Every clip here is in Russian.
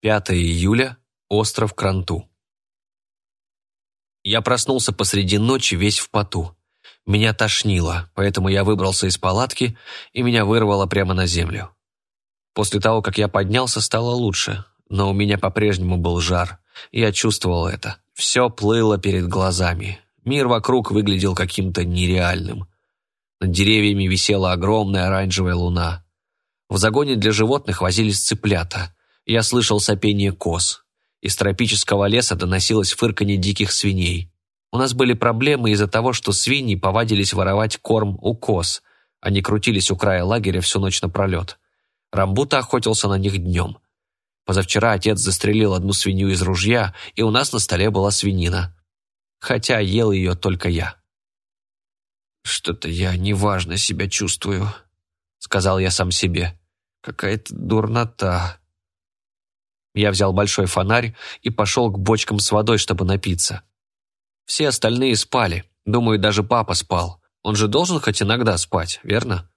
5 июля, остров Кранту. Я проснулся посреди ночи весь в поту. Меня тошнило, поэтому я выбрался из палатки, и меня вырвало прямо на землю. После того, как я поднялся, стало лучше, но у меня по-прежнему был жар. Я чувствовал это. Все плыло перед глазами. Мир вокруг выглядел каким-то нереальным. Над деревьями висела огромная оранжевая луна. В загоне для животных возились цыплята. Я слышал сопение коз. Из тропического леса доносилось фырканье диких свиней. У нас были проблемы из-за того, что свиньи повадились воровать корм у коз. Они крутились у края лагеря всю ночь напролет. Рамбута охотился на них днем. Позавчера отец застрелил одну свинью из ружья, и у нас на столе была свинина. Хотя ел ее только я. «Что-то я неважно себя чувствую», — сказал я сам себе. «Какая-то дурнота». Я взял большой фонарь и пошел к бочкам с водой, чтобы напиться. Все остальные спали. Думаю, даже папа спал. Он же должен хоть иногда спать, верно?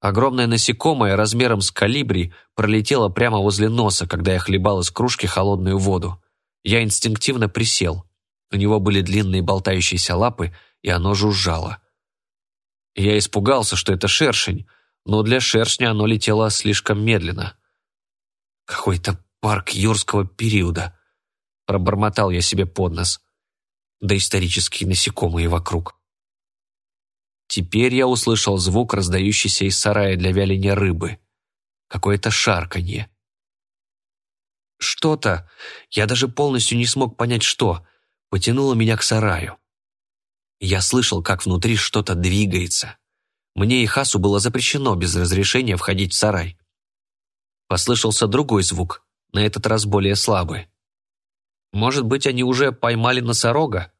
Огромное насекомое размером с калибри пролетело прямо возле носа, когда я хлебал из кружки холодную воду. Я инстинктивно присел. У него были длинные болтающиеся лапы, и оно жужжало. Я испугался, что это шершень, но для шершня оно летело слишком медленно. Какой-то парк юрского периода. Пробормотал я себе под нос. Да исторические насекомые вокруг. Теперь я услышал звук, раздающийся из сарая для вяления рыбы. Какое-то шарканье. Что-то, я даже полностью не смог понять что, потянуло меня к сараю. Я слышал, как внутри что-то двигается. Мне и Хасу было запрещено без разрешения входить в сарай. Послышался другой звук, на этот раз более слабый. Может быть, они уже поймали носорога?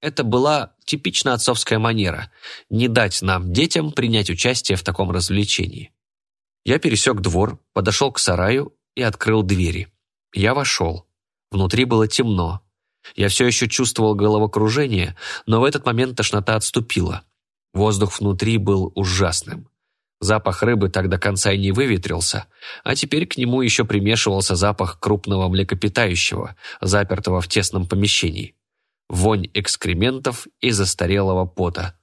Это была типично отцовская манера – не дать нам, детям, принять участие в таком развлечении. Я пересек двор, подошел к сараю и открыл двери. Я вошел. Внутри было темно. Я все еще чувствовал головокружение, но в этот момент тошнота отступила. Воздух внутри был ужасным. Запах рыбы так до конца и не выветрился, а теперь к нему еще примешивался запах крупного млекопитающего, запертого в тесном помещении. Вонь экскрементов и застарелого пота.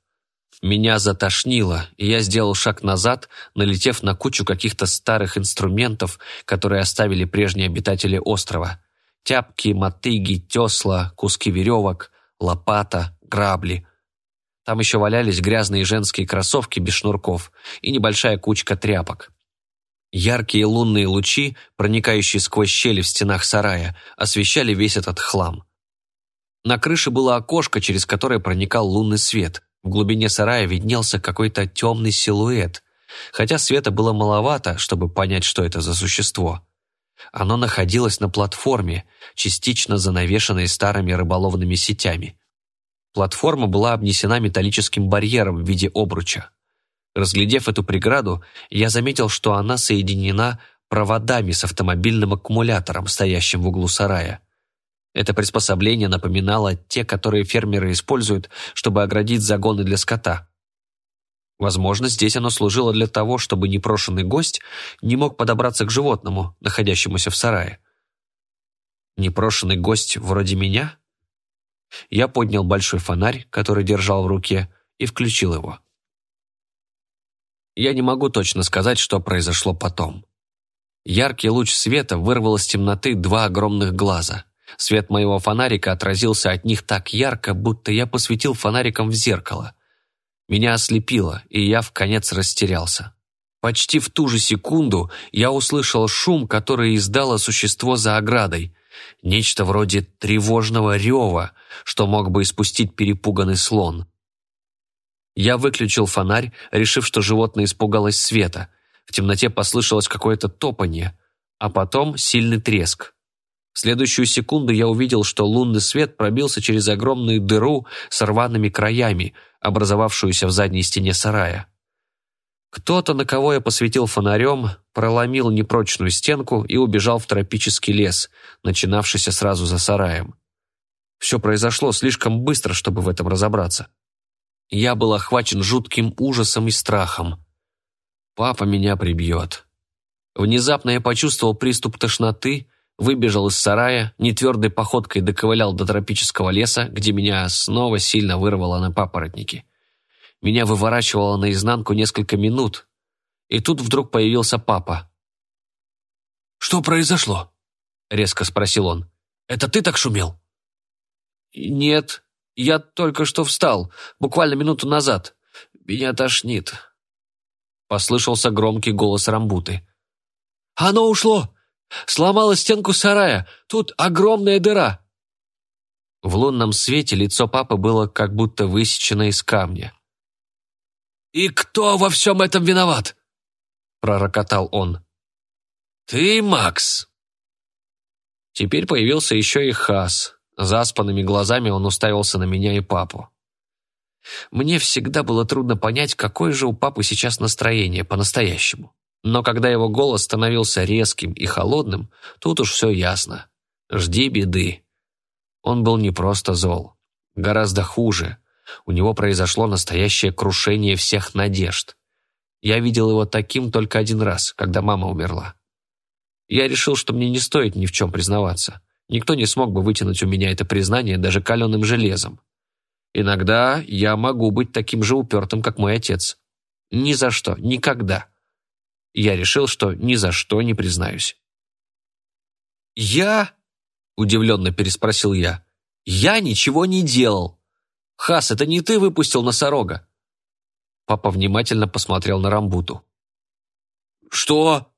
Меня затошнило, и я сделал шаг назад, налетев на кучу каких-то старых инструментов, которые оставили прежние обитатели острова. Тяпки, мотыги, тесла, куски веревок, лопата, грабли – там еще валялись грязные женские кроссовки без шнурков и небольшая кучка тряпок. Яркие лунные лучи, проникающие сквозь щели в стенах сарая, освещали весь этот хлам. На крыше было окошко, через которое проникал лунный свет. В глубине сарая виднелся какой-то темный силуэт, хотя света было маловато, чтобы понять, что это за существо. Оно находилось на платформе, частично занавешенной старыми рыболовными сетями. Платформа была обнесена металлическим барьером в виде обруча. Разглядев эту преграду, я заметил, что она соединена проводами с автомобильным аккумулятором, стоящим в углу сарая. Это приспособление напоминало те, которые фермеры используют, чтобы оградить загоны для скота. Возможно, здесь оно служило для того, чтобы непрошенный гость не мог подобраться к животному, находящемуся в сарае. Непрошенный гость вроде меня? Я поднял большой фонарь, который держал в руке, и включил его. Я не могу точно сказать, что произошло потом. Яркий луч света вырвал из темноты два огромных глаза. Свет моего фонарика отразился от них так ярко, будто я посветил фонариком в зеркало. Меня ослепило, и я в конец растерялся. Почти в ту же секунду я услышал шум, который издало существо за оградой, Нечто вроде тревожного рева, что мог бы испустить перепуганный слон. Я выключил фонарь, решив, что животное испугалось света. В темноте послышалось какое-то топанье, а потом сильный треск. В следующую секунду я увидел, что лунный свет пробился через огромную дыру с рваными краями, образовавшуюся в задней стене сарая. Кто-то, на кого я посветил фонарем, проломил непрочную стенку и убежал в тропический лес, начинавшийся сразу за сараем. Все произошло слишком быстро, чтобы в этом разобраться. Я был охвачен жутким ужасом и страхом. Папа меня прибьет. Внезапно я почувствовал приступ тошноты, выбежал из сарая, нетвердой походкой доковылял до тропического леса, где меня снова сильно вырвало на папоротники. Меня выворачивало наизнанку несколько минут, и тут вдруг появился папа. «Что произошло?» — резко спросил он. «Это ты так шумел?» «Нет, я только что встал, буквально минуту назад. Меня тошнит». Послышался громкий голос Рамбуты. «Оно ушло! Сломало стенку сарая! Тут огромная дыра!» В лунном свете лицо папы было как будто высечено из камня. «И кто во всем этом виноват?» — пророкотал он. «Ты, Макс!» Теперь появился еще и Хас. Заспанными глазами он уставился на меня и папу. Мне всегда было трудно понять, какое же у папы сейчас настроение по-настоящему. Но когда его голос становился резким и холодным, тут уж все ясно. Жди беды. Он был не просто зол. Гораздо хуже. У него произошло настоящее крушение всех надежд. Я видел его таким только один раз, когда мама умерла. Я решил, что мне не стоит ни в чем признаваться. Никто не смог бы вытянуть у меня это признание даже каленым железом. Иногда я могу быть таким же упертым, как мой отец. Ни за что, никогда. Я решил, что ни за что не признаюсь. «Я?» – удивленно переспросил я. «Я ничего не делал. Хас, это не ты выпустил носорога?» Папа внимательно посмотрел на Рамбуту. «Что?»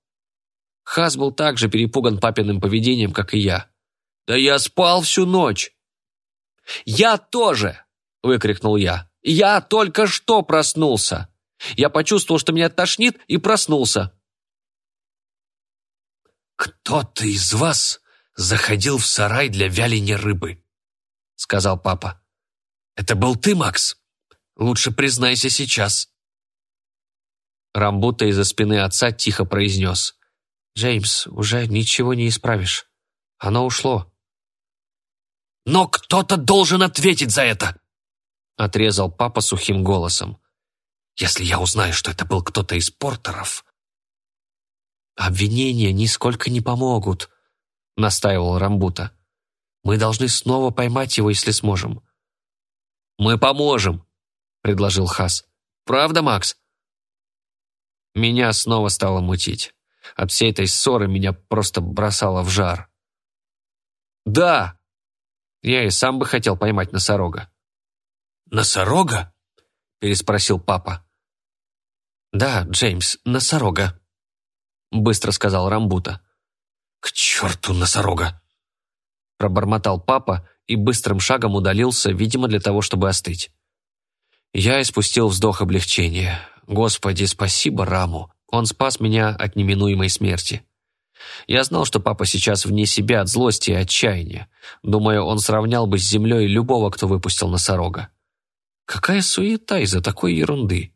Хас был так же перепуган папиным поведением, как и я. «Да я спал всю ночь!» «Я тоже!» – выкрикнул я. «Я только что проснулся! Я почувствовал, что меня тошнит, и проснулся!» «Кто-то из вас заходил в сарай для вяления рыбы», – сказал папа. «Это был ты, Макс? Лучше признайся сейчас». Рамбута из-за спины отца тихо произнес. «Джеймс, уже ничего не исправишь. Оно ушло. Но кто-то должен ответить за это!» Отрезал папа сухим голосом. «Если я узнаю, что это был кто-то из портеров...» «Обвинения нисколько не помогут», — настаивал Рамбута. «Мы должны снова поймать его, если сможем». «Мы поможем», — предложил Хас. «Правда, Макс?» Меня снова стало мутить. От всей этой ссоры меня просто бросало в жар. «Да!» Я и сам бы хотел поймать носорога. «Носорога?» – переспросил папа. «Да, Джеймс, носорога», – быстро сказал Рамбута. «К черту носорога!» Пробормотал папа и быстрым шагом удалился, видимо, для того, чтобы остыть. Я испустил вздох облегчения. Господи, спасибо Раму. Он спас меня от неминуемой смерти. Я знал, что папа сейчас вне себя от злости и отчаяния. Думаю, он сравнял бы с землей любого, кто выпустил носорога. Какая суета из-за такой ерунды?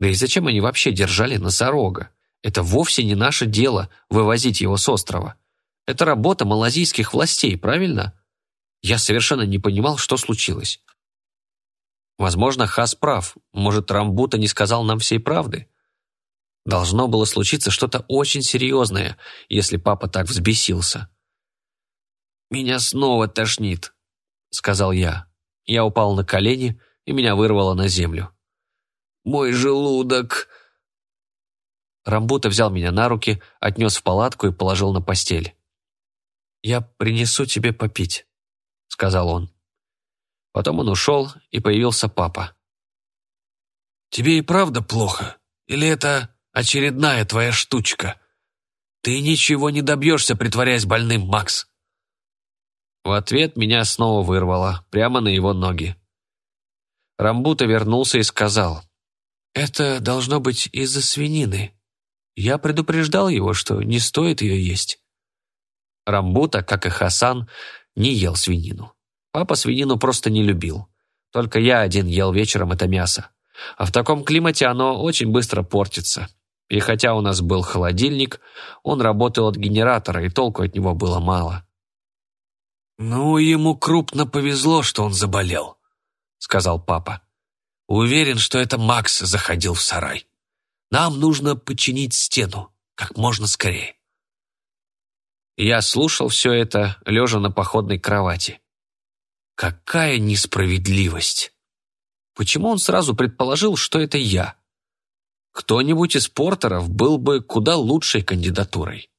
Да и зачем они вообще держали носорога? Это вовсе не наше дело вывозить его с острова. Это работа малазийских властей, правильно? Я совершенно не понимал, что случилось. Возможно, Хас прав. Может, Рамбута не сказал нам всей правды? Должно было случиться что-то очень серьезное, если папа так взбесился. «Меня снова тошнит», — сказал я. Я упал на колени, и меня вырвало на землю. «Мой желудок...» Рамбута взял меня на руки, отнес в палатку и положил на постель. «Я принесу тебе попить», — сказал он. Потом он ушел, и появился папа. «Тебе и правда плохо? Или это Очередная твоя штучка. Ты ничего не добьешься, притворяясь больным, Макс. В ответ меня снова вырвало, прямо на его ноги. Рамбута вернулся и сказал, «Это должно быть из-за свинины. Я предупреждал его, что не стоит ее есть». Рамбута, как и Хасан, не ел свинину. Папа свинину просто не любил. Только я один ел вечером это мясо. А в таком климате оно очень быстро портится. И хотя у нас был холодильник, он работал от генератора, и толку от него было мало. «Ну, ему крупно повезло, что он заболел», — сказал папа. «Уверен, что это Макс заходил в сарай. Нам нужно починить стену как можно скорее». Я слушал все это, лежа на походной кровати. Какая несправедливость! Почему он сразу предположил, что это я? Кто-нибудь из портеров был бы куда лучшей кандидатурой.